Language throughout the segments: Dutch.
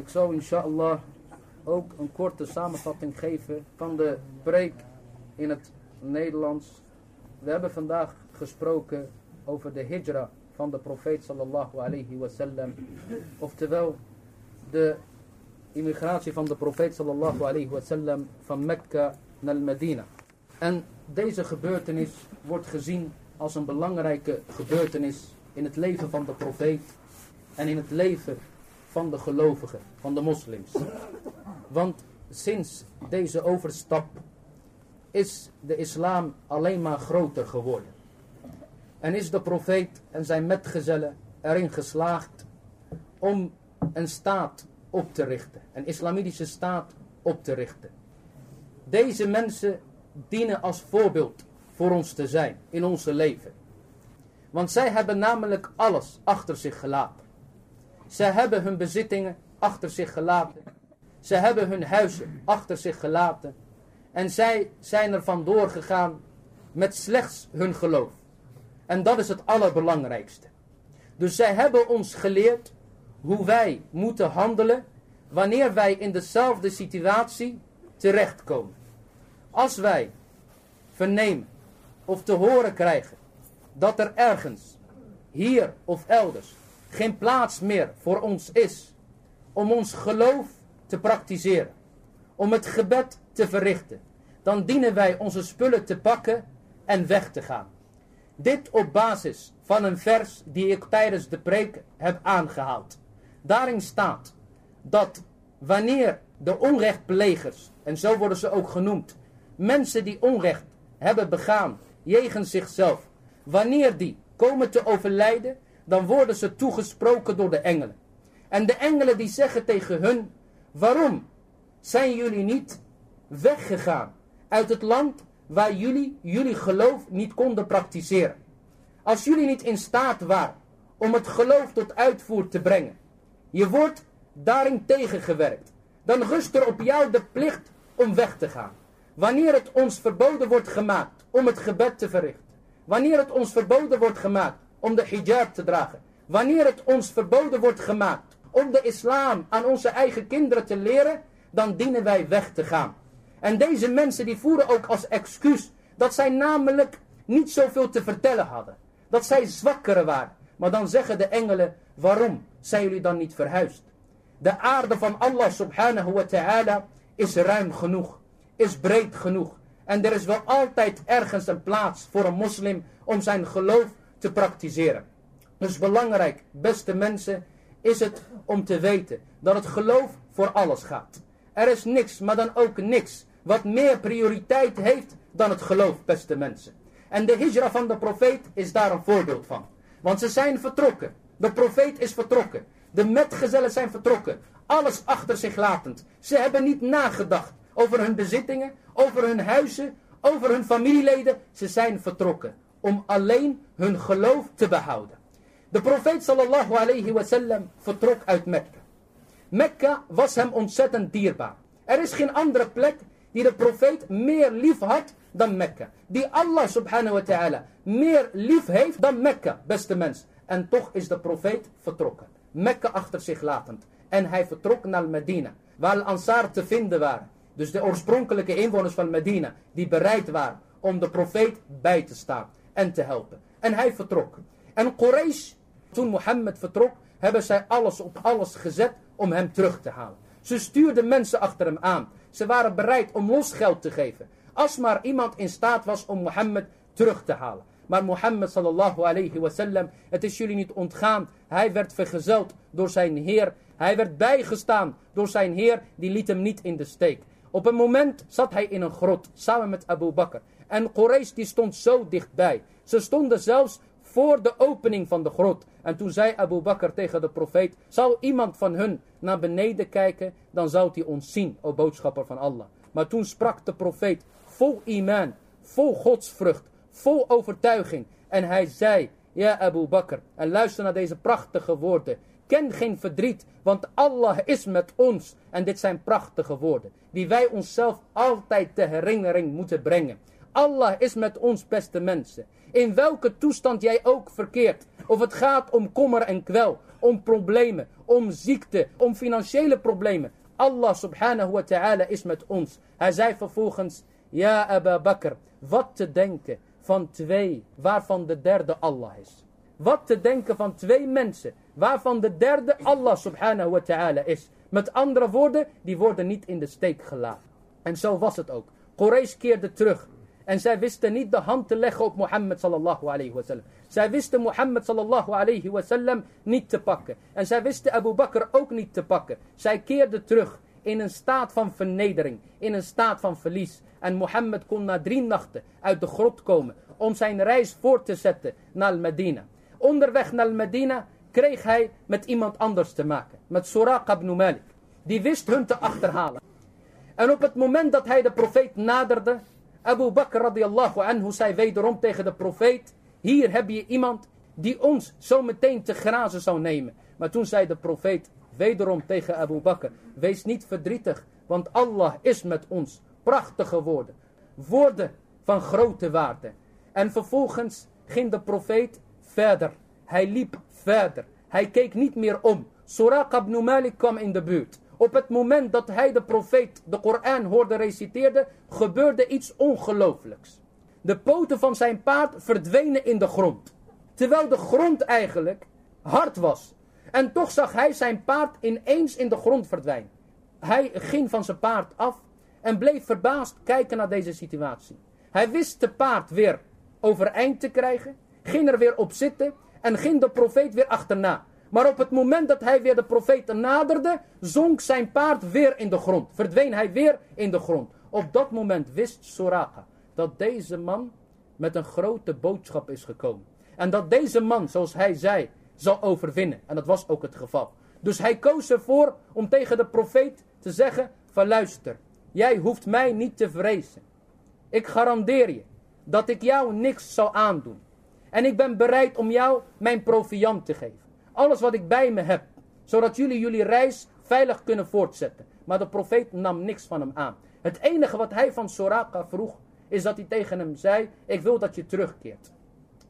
Ik zou inshallah ook een korte samenvatting geven van de preek in het Nederlands. We hebben vandaag gesproken over de hijra van de profeet sallallahu alayhi wasallam. Oftewel de immigratie van de profeet sallallahu alayhi wasallam van Mekka naar Medina. En deze gebeurtenis wordt gezien als een belangrijke gebeurtenis in het leven van de profeet en in het leven van de gelovigen, van de moslims. Want sinds deze overstap is de islam alleen maar groter geworden. En is de profeet en zijn metgezellen erin geslaagd om een staat op te richten. Een islamitische staat op te richten. Deze mensen dienen als voorbeeld voor ons te zijn in onze leven. Want zij hebben namelijk alles achter zich gelaten. Zij hebben hun bezittingen achter zich gelaten. Zij hebben hun huizen achter zich gelaten. En zij zijn er vandoor gegaan met slechts hun geloof. En dat is het allerbelangrijkste. Dus zij hebben ons geleerd hoe wij moeten handelen wanneer wij in dezelfde situatie terechtkomen. Als wij vernemen of te horen krijgen dat er ergens, hier of elders, geen plaats meer voor ons is om ons geloof te praktiseren, om het gebed te verrichten, dan dienen wij onze spullen te pakken en weg te gaan. Dit op basis van een vers die ik tijdens de preek heb aangehaald. Daarin staat dat wanneer de onrechtplegers, en zo worden ze ook genoemd, mensen die onrecht hebben begaan jegens zichzelf, wanneer die komen te overlijden, dan worden ze toegesproken door de engelen. En de engelen die zeggen tegen hun, waarom zijn jullie niet weggegaan uit het land waar jullie jullie geloof niet konden praktiseren? Als jullie niet in staat waren om het geloof tot uitvoer te brengen, je wordt daarin tegengewerkt, dan rust er op jou de plicht om weg te gaan. Wanneer het ons verboden wordt gemaakt om het gebed te verrichten, wanneer het ons verboden wordt gemaakt om de hijab te dragen, wanneer het ons verboden wordt gemaakt om de islam aan onze eigen kinderen te leren, dan dienen wij weg te gaan. En deze mensen die voeren ook als excuus dat zij namelijk niet zoveel te vertellen hadden. Dat zij zwakkere waren. Maar dan zeggen de engelen, waarom zijn jullie dan niet verhuisd? De aarde van Allah subhanahu wa ta'ala is ruim genoeg, is breed genoeg. En er is wel altijd ergens een plaats voor een moslim om zijn geloof te praktiseren. Dus belangrijk, beste mensen, is het om te weten dat het geloof voor alles gaat. Er is niks, maar dan ook niks, wat meer prioriteit heeft dan het geloof, beste mensen. En de hijra van de profeet is daar een voorbeeld van. Want ze zijn vertrokken. De profeet is vertrokken. De metgezellen zijn vertrokken. Alles achter zich latend. Ze hebben niet nagedacht over hun bezittingen, over hun huizen, over hun familieleden. Ze zijn vertrokken om alleen hun geloof te behouden. De profeet sallallahu alayhi vertrok uit Mekka. Mekka was hem ontzettend dierbaar. Er is geen andere plek die de profeet meer lief had dan Mekka. Die Allah subhanahu wa ta'ala meer lief heeft dan Mekka, beste mens. En toch is de profeet vertrokken. Mekka achter zich latend. En hij vertrok naar Medina, waar Al-Ansar te vinden waren. Dus de oorspronkelijke inwoners van Medina, die bereid waren om de profeet bij te staan en te helpen. En hij vertrok. En Quraysh, toen Mohammed vertrok, hebben zij alles op alles gezet om hem terug te halen. Ze stuurden mensen achter hem aan. Ze waren bereid om losgeld te geven. Als maar iemand in staat was om Mohammed terug te halen. Maar Mohammed sallallahu alayhi wasallam, het is jullie niet ontgaan. Hij werd vergezeld door zijn Heer. Hij werd bijgestaan door zijn Heer, die liet hem niet in de steek. Op een moment zat hij in een grot, samen met Abu Bakr. En Quraysh die stond zo dichtbij. Ze stonden zelfs voor de opening van de grot. En toen zei Abu Bakr tegen de profeet, zal iemand van hun naar beneden kijken, dan zou hij ons zien, o boodschapper van Allah. Maar toen sprak de profeet, vol iman, vol godsvrucht, vol overtuiging. En hij zei, ja Abu Bakr, en luister naar deze prachtige woorden. Ken geen verdriet, want Allah is met ons. En dit zijn prachtige woorden, die wij onszelf altijd ter herinnering moeten brengen. Allah is met ons, beste mensen. In welke toestand jij ook verkeert. Of het gaat om kommer en kwel, om problemen, om ziekte, om financiële problemen. Allah subhanahu wa ta'ala is met ons. Hij zei vervolgens, ja Abu Bakr, wat te denken van twee waarvan de derde Allah is. Wat te denken van twee mensen waarvan de derde Allah subhanahu wa ta'ala is. Met andere woorden, die worden niet in de steek gelaten. En zo was het ook. Quraysh keerde terug. En zij wisten niet de hand te leggen op Mohammed sallallahu alayhi wa sallam. Zij wisten Mohammed sallallahu alayhi wa sallam niet te pakken. En zij wisten Abu Bakr ook niet te pakken. Zij keerden terug in een staat van vernedering. In een staat van verlies. En Mohammed kon na drie nachten uit de grot komen. Om zijn reis voort te zetten naar Medina. Onderweg naar Medina kreeg hij met iemand anders te maken. Met Suraqa ibn Malik. Die wist hun te achterhalen. En op het moment dat hij de profeet naderde, Abu Bakr radiallahu anhu zei wederom tegen de profeet, hier heb je iemand die ons zo meteen te grazen zou nemen. Maar toen zei de profeet wederom tegen Abu Bakr, wees niet verdrietig, want Allah is met ons. Prachtige woorden, woorden van grote waarde. En vervolgens ging de profeet verder. Hij liep verder. Hij keek niet meer om. Suraq ibn Malik kwam in de buurt. Op het moment dat hij de profeet de Koran hoorde reciteerde, gebeurde iets ongelooflijks. De poten van zijn paard verdwenen in de grond. Terwijl de grond eigenlijk hard was. En toch zag hij zijn paard ineens in de grond verdwijnen. Hij ging van zijn paard af en bleef verbaasd kijken naar deze situatie. Hij wist de paard weer overeind te krijgen, ging er weer op zitten en ging de profeet weer achterna. Maar op het moment dat hij weer de profeet naderde, zonk zijn paard weer in de grond. Verdween hij weer in de grond. Op dat moment wist Soraga dat deze man met een grote boodschap is gekomen. En dat deze man, zoals hij zei, zal overwinnen. En dat was ook het geval. Dus hij koos ervoor om tegen de profeet te zeggen, van luister, jij hoeft mij niet te vrezen. Ik garandeer je dat ik jou niks zal aandoen. En ik ben bereid om jou mijn proviant te geven. Alles wat ik bij me heb. Zodat jullie jullie reis veilig kunnen voortzetten. Maar de profeet nam niks van hem aan. Het enige wat hij van Soraka vroeg. Is dat hij tegen hem zei. Ik wil dat je terugkeert.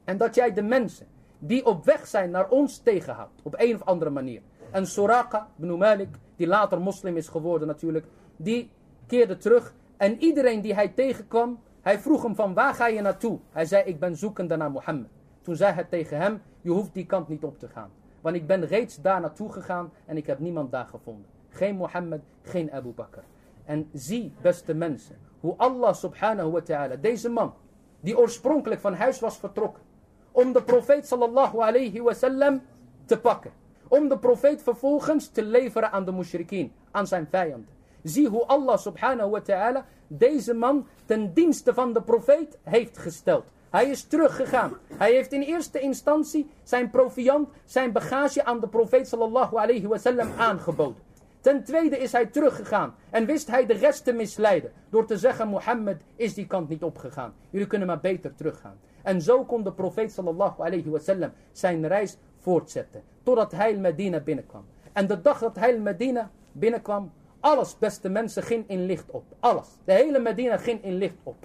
En dat jij de mensen die op weg zijn naar ons tegenhoudt. Op een of andere manier. En Soraka ibn Malik. Die later moslim is geworden natuurlijk. Die keerde terug. En iedereen die hij tegenkwam. Hij vroeg hem van waar ga je naartoe? Hij zei ik ben zoekende naar Mohammed. Toen zei hij tegen hem. Je hoeft die kant niet op te gaan. Want ik ben reeds daar naartoe gegaan en ik heb niemand daar gevonden. Geen Mohammed, geen Abu Bakr. En zie, beste mensen, hoe Allah subhanahu wa ta'ala, deze man, die oorspronkelijk van huis was vertrokken, om de profeet sallallahu alayhi wasallam te pakken. Om de profeet vervolgens te leveren aan de mushrikeen, aan zijn vijanden. Zie hoe Allah subhanahu wa ta'ala deze man ten dienste van de profeet heeft gesteld. Hij is teruggegaan. Hij heeft in eerste instantie zijn proviant, zijn bagage aan de profeet sallallahu alayhi wasallam aangeboden. Ten tweede is hij teruggegaan en wist hij de rest te misleiden. Door te zeggen, Mohammed is die kant niet opgegaan. Jullie kunnen maar beter teruggaan. En zo kon de profeet sallallahu alayhi wasallam zijn reis voortzetten. Totdat hij Medina binnenkwam. En de dag dat hij Medina binnenkwam, alles beste mensen ging in licht op. Alles. De hele Medina ging in licht op.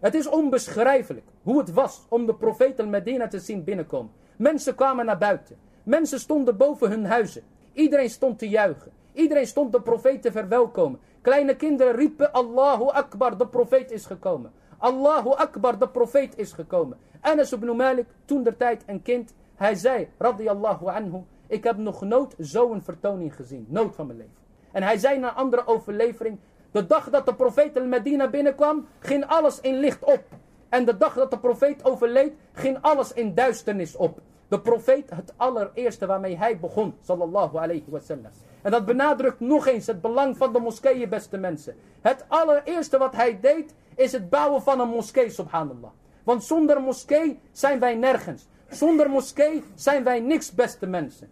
Het is onbeschrijfelijk hoe het was om de profeet al-Medina te zien binnenkomen. Mensen kwamen naar buiten. Mensen stonden boven hun huizen. Iedereen stond te juichen. Iedereen stond de profeet te verwelkomen. Kleine kinderen riepen Allahu Akbar, de profeet is gekomen. Allahu Akbar, de profeet is gekomen. Anas ibn Malik, toen der tijd een kind, hij zei, radiyallahu anhu, ik heb nog nooit zo'n vertoning gezien. Nood van mijn leven. En hij zei naar een andere overlevering, de dag dat de profeet al-Medina binnenkwam, ging alles in licht op. En de dag dat de profeet overleed, ging alles in duisternis op. De profeet, het allereerste waarmee hij begon, sallallahu alayhi wasallam. En dat benadrukt nog eens het belang van de moskeeën, beste mensen. Het allereerste wat hij deed, is het bouwen van een moskee, subhanallah. Want zonder moskee zijn wij nergens. Zonder moskee zijn wij niks, beste mensen.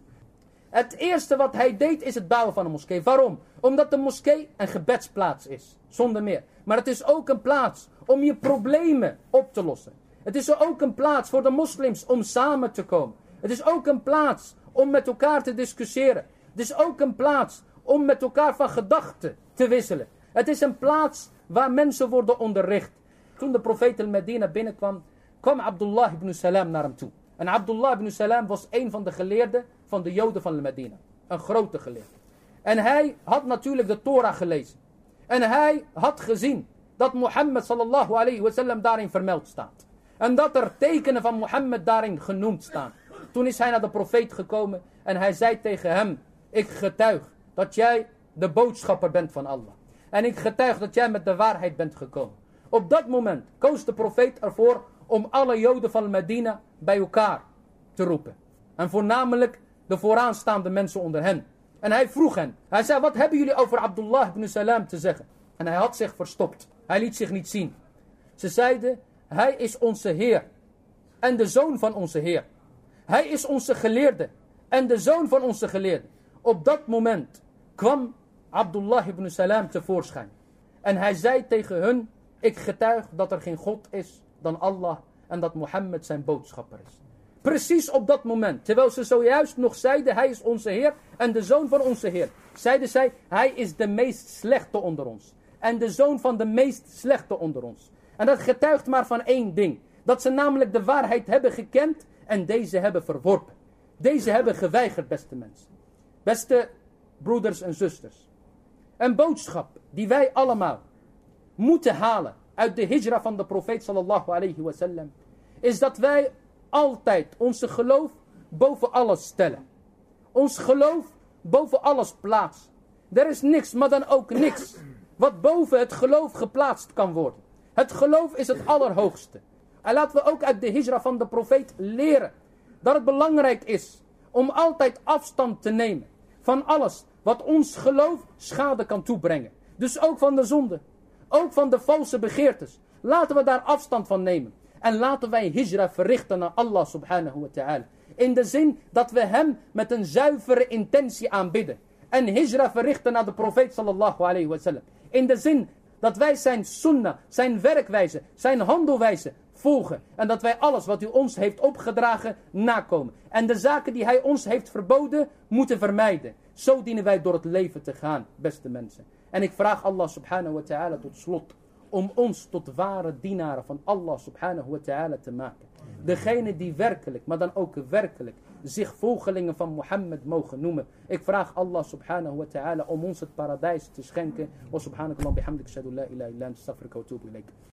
Het eerste wat hij deed is het bouwen van een moskee. Waarom? Omdat de moskee een gebedsplaats is. Zonder meer. Maar het is ook een plaats om je problemen op te lossen. Het is ook een plaats voor de moslims om samen te komen. Het is ook een plaats om met elkaar te discussiëren. Het is ook een plaats om met elkaar van gedachten te wisselen. Het is een plaats waar mensen worden onderricht. Toen de profeet al-Medina binnenkwam, kwam Abdullah ibn Salam naar hem toe. En Abdullah ibn Salam was een van de geleerden van de Joden van Medina. een grote geleerde. En hij had natuurlijk de Torah gelezen. En hij had gezien dat Mohammed sallallahu alayhi wasallam daarin vermeld staat. En dat er tekenen van Mohammed daarin genoemd staan. Toen is hij naar de profeet gekomen en hij zei tegen hem, ik getuig dat jij de boodschapper bent van Allah. En ik getuig dat jij met de waarheid bent gekomen. Op dat moment koos de profeet ervoor om alle joden van Medina bij elkaar te roepen. En voornamelijk de vooraanstaande mensen onder hen. En hij vroeg hen. Hij zei, wat hebben jullie over Abdullah ibn Salam te zeggen? En hij had zich verstopt. Hij liet zich niet zien. Ze zeiden, hij is onze Heer. En de zoon van onze Heer. Hij is onze geleerde. En de zoon van onze geleerde. Op dat moment kwam Abdullah ibn Salam tevoorschijn. En hij zei tegen hun, ik getuig dat er geen God is dan Allah en dat Mohammed zijn boodschapper is. Precies op dat moment, terwijl ze zojuist nog zeiden, hij is onze Heer en de zoon van onze Heer. Zeiden zij, hij is de meest slechte onder ons. En de zoon van de meest slechte onder ons. En dat getuigt maar van één ding. Dat ze namelijk de waarheid hebben gekend en deze hebben verworpen. Deze hebben geweigerd, beste mensen. Beste broeders en zusters. Een boodschap die wij allemaal moeten halen uit de hijra van de profeet sallallahu alayhi wasallam. Is dat wij altijd onze geloof boven alles stellen. Ons geloof boven alles plaatsen. Er is niks, maar dan ook niks, wat boven het geloof geplaatst kan worden. Het geloof is het allerhoogste. En laten we ook uit de hijra van de profeet leren dat het belangrijk is om altijd afstand te nemen van alles wat ons geloof schade kan toebrengen. Dus ook van de zonde, ook van de valse begeertes. Laten we daar afstand van nemen. En laten wij hijra verrichten naar Allah subhanahu wa ta'ala. In de zin dat we hem met een zuivere intentie aanbidden. En hijra verrichten naar de profeet sallallahu alayhi wa sallam. In de zin dat wij zijn sunnah, zijn werkwijze, zijn handelwijze volgen. En dat wij alles wat u ons heeft opgedragen nakomen. En de zaken die hij ons heeft verboden moeten vermijden. Zo dienen wij door het leven te gaan, beste mensen. En ik vraag Allah subhanahu wa ta'ala tot slot om ons tot ware dienaren van Allah subhanahu wa ta'ala te maken. Degene die werkelijk, maar dan ook werkelijk, zich volgelingen van Mohammed mogen noemen. Ik vraag Allah subhanahu wa ta'ala om ons het paradijs te schenken. Wa subhanakallah bihamdik shadu la ilaha illa wa